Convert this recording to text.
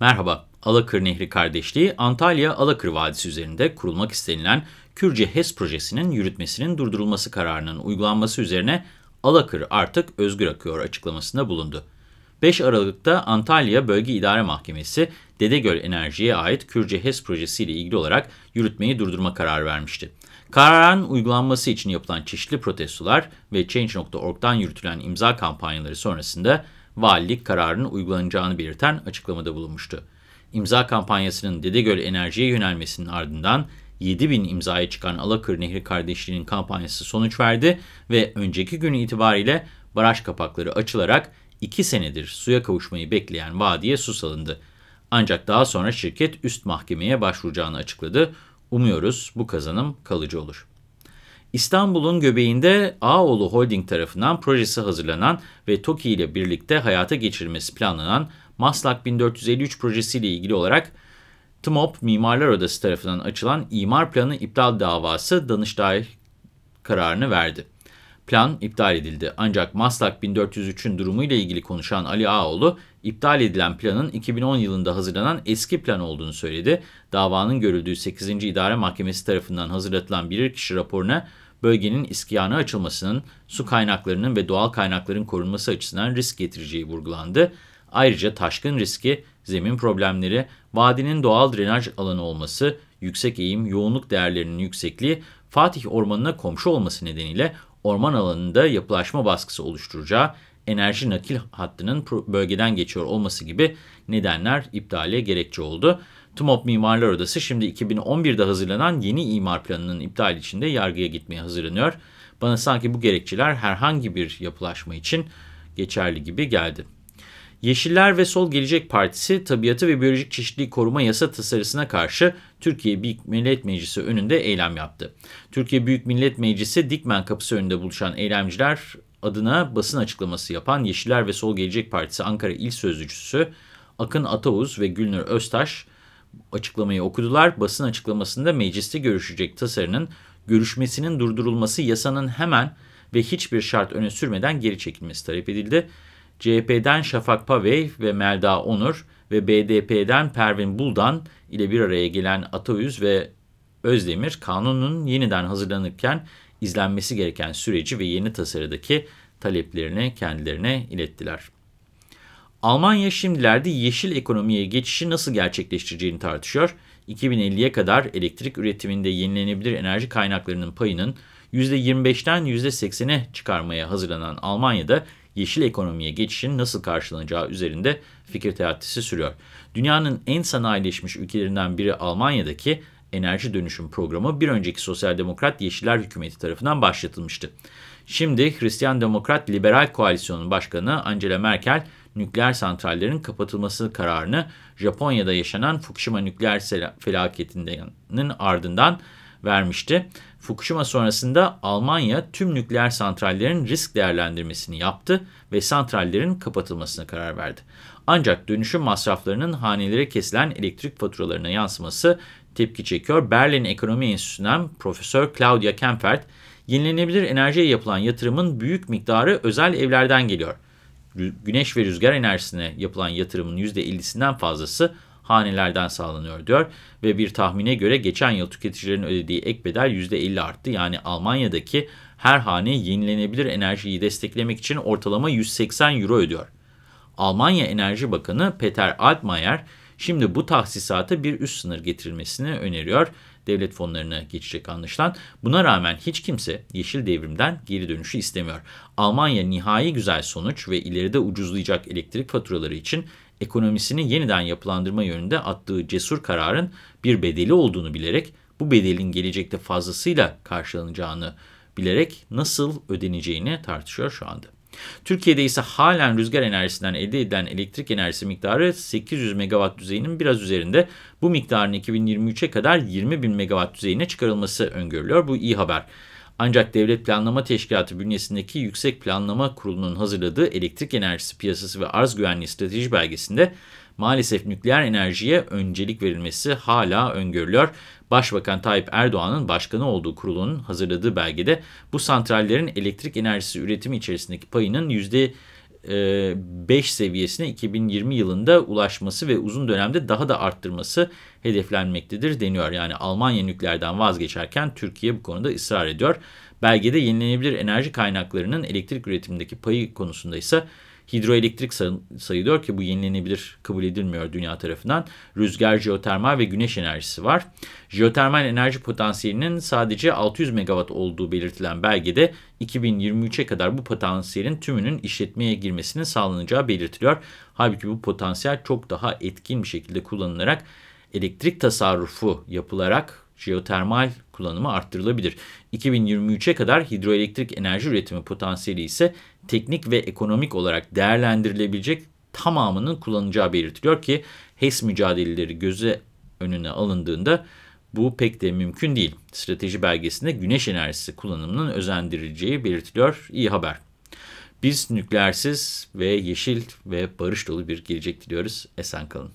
Merhaba, Alakır Nehri Kardeşliği Antalya Alakır Vadisi üzerinde kurulmak istenilen Kürce HES projesinin yürütmesinin durdurulması kararının uygulanması üzerine Alakır artık özgür akıyor açıklamasında bulundu. 5 Aralık'ta Antalya Bölge İdare Mahkemesi, Dedegöl Enerji'ye ait Kürce HES projesiyle ilgili olarak yürütmeyi durdurma kararı vermişti. Kararın uygulanması için yapılan çeşitli protestolar ve Change.org'dan yürütülen imza kampanyaları sonrasında valilik kararının uygulanacağını belirten açıklamada bulunmuştu. İmza kampanyasının Dedegöl Enerji'ye yönelmesinin ardından 7 bin imzaya çıkan Alakır Nehri Kardeşliği'nin kampanyası sonuç verdi ve önceki günü itibariyle baraj kapakları açılarak 2 senedir suya kavuşmayı bekleyen vadiye su salındı. Ancak daha sonra şirket üst mahkemeye başvuracağını açıkladı. Umuyoruz bu kazanım kalıcı olur. İstanbul'un göbeğinde Ağoğlu Holding tarafından projesi hazırlanan ve TOKİ ile birlikte hayata geçirilmesi planlanan Maslak 1453 projesiyle ilgili olarak TMOP Mimarlar Odası tarafından açılan imar planı iptal davası Danıştay kararını verdi. Plan iptal edildi ancak Maslak 1403'ün durumuyla ilgili konuşan Ali Ağoğlu, iptal edilen planın 2010 yılında hazırlanan eski plan olduğunu söyledi. Davanın görüldüğü 8. İdare Mahkemesi tarafından hazırlatılan bilirkişi raporuna bölgenin iskiyana açılmasının, su kaynaklarının ve doğal kaynakların korunması açısından risk getireceği vurgulandı. Ayrıca taşkın riski, zemin problemleri, vadinin doğal drenaj alanı olması, yüksek eğim, yoğunluk değerlerinin yüksekliği, Fatih Ormanı'na komşu olması nedeniyle orman alanında yapılaşma baskısı oluşturacağı, enerji nakil hattının bölgeden geçiyor olması gibi nedenler iptale gerekçe oldu. TUMOP Mimarlar Odası şimdi 2011'de hazırlanan yeni imar planının iptal içinde yargıya gitmeye hazırlanıyor. Bana sanki bu gerekçeler herhangi bir yapılaşma için geçerli gibi geldi. Yeşiller ve Sol Gelecek Partisi tabiatı ve biyolojik çeşitliliği koruma yasa tasarısına karşı Türkiye Büyük Millet Meclisi önünde eylem yaptı. Türkiye Büyük Millet Meclisi Dikmen kapısı önünde buluşan eylemciler adına basın açıklaması yapan Yeşiller ve Sol Gelecek Partisi Ankara İl Sözcüsü Akın Atauz ve Gülnur Öztaş açıklamayı okudular. Basın açıklamasında mecliste görüşecek tasarının görüşmesinin durdurulması yasanın hemen ve hiçbir şart öne sürmeden geri çekilmesi talep edildi. CHP'den Şafak Pavey ve Melda Onur ve BDP'den Pervin Buldan ile bir araya gelen Ataüz ve Özdemir kanunun yeniden hazırlanırken izlenmesi gereken süreci ve yeni tasarıdaki taleplerini kendilerine ilettiler. Almanya şimdilerde yeşil ekonomiye geçişi nasıl gerçekleştireceğini tartışıyor. 2050'ye kadar elektrik üretiminde yenilenebilir enerji kaynaklarının payının %25'ten %80'e çıkarmaya hazırlanan Almanya'da yeşil ekonomiye geçişin nasıl karşılanacağı üzerinde fikir teatisi sürüyor. Dünyanın en sanayileşmiş ülkelerinden biri Almanya'daki enerji dönüşüm programı bir önceki sosyal demokrat Yeşiller hükümeti tarafından başlatılmıştı. Şimdi Hristiyan Demokrat Liberal Koalisyonun Başkanı Angela Merkel, nükleer santrallerin kapatılması kararını Japonya'da yaşanan Fukushima nükleer felaketinin ardından vermişti. Fukushima sonrasında Almanya tüm nükleer santrallerin risk değerlendirmesini yaptı ve santrallerin kapatılmasına karar verdi. Ancak dönüşüm masraflarının hanelere kesilen elektrik faturalarına yansıması tepki çekiyor. Berlin Ekonomi Enstitüsü'nden Profesör Claudia Kempfert, yenilenebilir enerjiye yapılan yatırımın büyük miktarı özel evlerden geliyor. Güneş ve rüzgar enerjisine yapılan yatırımın %50'sinden fazlası hanelerden sağlanıyor diyor. Ve bir tahmine göre geçen yıl tüketicilerin ödediği ek bedel %50 arttı. Yani Almanya'daki her hane yenilenebilir enerjiyi desteklemek için ortalama 180 euro ödüyor. Almanya Enerji Bakanı Peter Altmaier şimdi bu tahsisata bir üst sınır getirilmesini öneriyor. Devlet fonlarına geçecek anlaşılan. Buna rağmen hiç kimse yeşil devrimden geri dönüşü istemiyor. Almanya nihai güzel sonuç ve ileride ucuzlayacak elektrik faturaları için ekonomisini yeniden yapılandırma yönünde attığı cesur kararın bir bedeli olduğunu bilerek, bu bedelin gelecekte fazlasıyla karşılanacağını bilerek nasıl ödeneceğini tartışıyor şu anda. Türkiye'de ise halen rüzgar enerjisinden elde edilen elektrik enerjisi miktarı 800 megawatt düzeyinin biraz üzerinde. Bu miktarın 2023'e kadar 20 bin megawatt düzeyine çıkarılması öngörülüyor. Bu iyi haber. Ancak Devlet Planlama Teşkilatı bünyesindeki Yüksek Planlama Kurulu'nun hazırladığı Elektrik Enerjisi Piyasası ve Arz Güvenliği Strateji Belgesi'nde maalesef nükleer enerjiye öncelik verilmesi hala öngörülüyor. Başbakan Tayyip Erdoğan'ın başkanı olduğu kurulun hazırladığı belgede bu santrallerin elektrik enerjisi üretimi içerisindeki payının %20 5 seviyesine 2020 yılında ulaşması ve uzun dönemde daha da arttırması hedeflenmektedir deniyor. Yani Almanya nükleerden vazgeçerken Türkiye bu konuda ısrar ediyor. Belgede yenilenebilir enerji kaynaklarının elektrik üretimindeki payı konusunda ise hidroelektrik sayılıyor ki bu yenilenebilir kabul edilmiyor dünya tarafından. Rüzgar, jeotermal ve güneş enerjisi var. Jeotermal enerji potansiyelinin sadece 600 megawatt olduğu belirtilen belgede 2023'e kadar bu potansiyelin tümünün işletmeye girmesinin sağlanacağı belirtiliyor. Halbuki bu potansiyel çok daha etkin bir şekilde kullanılarak elektrik tasarrufu yapılarak jeotermal kullanımı arttırılabilir. 2023'e kadar hidroelektrik enerji üretimi potansiyeli ise teknik ve ekonomik olarak değerlendirilebilecek tamamının kullanacağı belirtiliyor ki HES mücadeleleri göze önüne alındığında bu pek de mümkün değil. Strateji belgesinde güneş enerjisi kullanımının özendirileceği belirtiliyor. İyi haber. Biz nükleersiz ve yeşil ve barış dolu bir gelecek diliyoruz. Esen kalın.